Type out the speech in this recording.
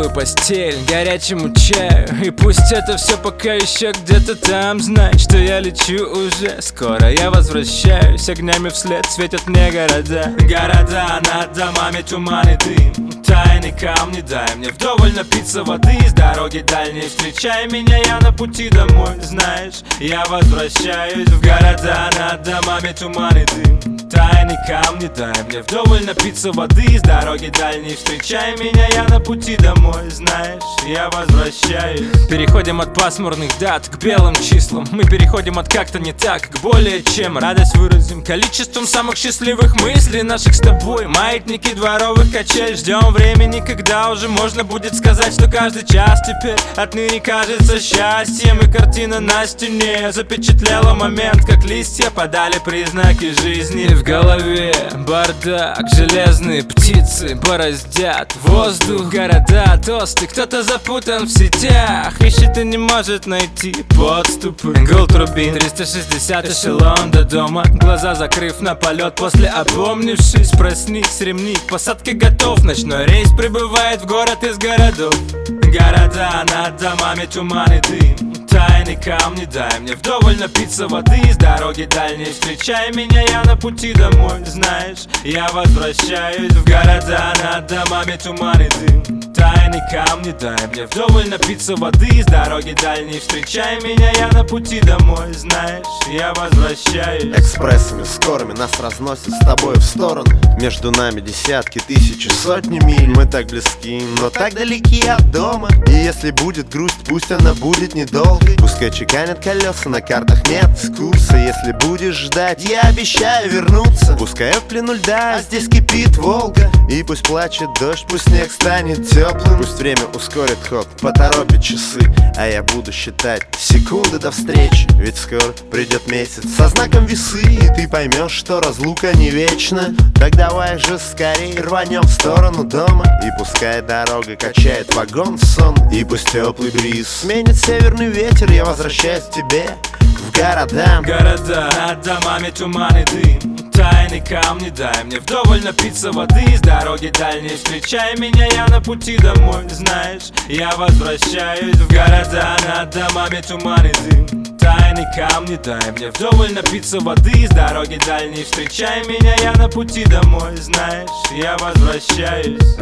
теплую постель, горячему чаю. И пусть это все пока еще где-то там Знай, что я лечу уже. Скоро я возвращаюсь Огнями вслед светят мне города. Города над домами туман и дым. Тайны камни дай мне вдоволь напиться воды. С дороги дальней встречай меня Я на пути домой, знаешь Я возвращаюсь в города над домами туман и дым Тайны камни дай мне вдоволь напиться воды С дороги дальней. Встречай меня Я на пути домой, знаешь Я возвращаюсь. Переходим от пасмурных дат к белым числам. Мы переходим от как-то не так к более чем. Радость выразим количеством самых счастливых мыслей Наших с тобой. Маятники дворовых качель. Ждем времени, когда уже можно будет сказать Что каждый час теперь отныне кажется счастьем. И картина на стене запечатлела момент Как листья подали признаки жизни В голове. Бардак, железные птицы бороздят Воздух, города, тосты Кто-то запутан в сетях. Ищет и не может найти подступы. Гул трубин, 360 эшелон до дома. Глаза закрыв на полет после опомнившись Проснись, ремник, посадка готов Ночной рейс прибывает в город из городов. Города над домами туман и дым Тайны камни дай мне вдоволь напиться воды. С дороги дальней встречай меня, я на пути домой. Знаешь, я возвращаюсь в города над домами туман и дым. Тайны камни дай мне вдоволь напиться воды. С дороги дальней встречай меня, я на пути домой. Знаешь, я возвращаюсь. Экспрессами скорыми нас разносит с тобой в сторону. Между нами десятки, тысячи, сотни миль. Мы так близки, но так далеки от дома. И если будет грусть, пусть она будет недолгой Пускай чеканят колеса, на картах нет курса Если будешь ждать, я обещаю вернуться. Пускай в плену льда, а здесь кипит Волга. И пусть плачет дождь, пусть снег станет теплым. Пусть время ускорит ход, поторопит часы. А я буду считать секунды до встречи. Ведь скоро придет месяц со знаком весы. И ты поймешь, что разлука не вечна. Так давай же скорее рванем в сторону дома. И пускай дорога качает вагон сон. И пусть теплый бриз сменит северный ветер Я возвращаюсь к тебе в города. Города над домами туман и дым. Тайны камни дай мне вдоволь напиться воды С дороги дальней. Встречай меня, я на пути домой Знаешь, я возвращаюсь в города над домами туман и дым. Тайны камни дай мне вдоволь напиться воды С дороги дальней. Встречай меня, я на пути домой Знаешь, я возвращаюсь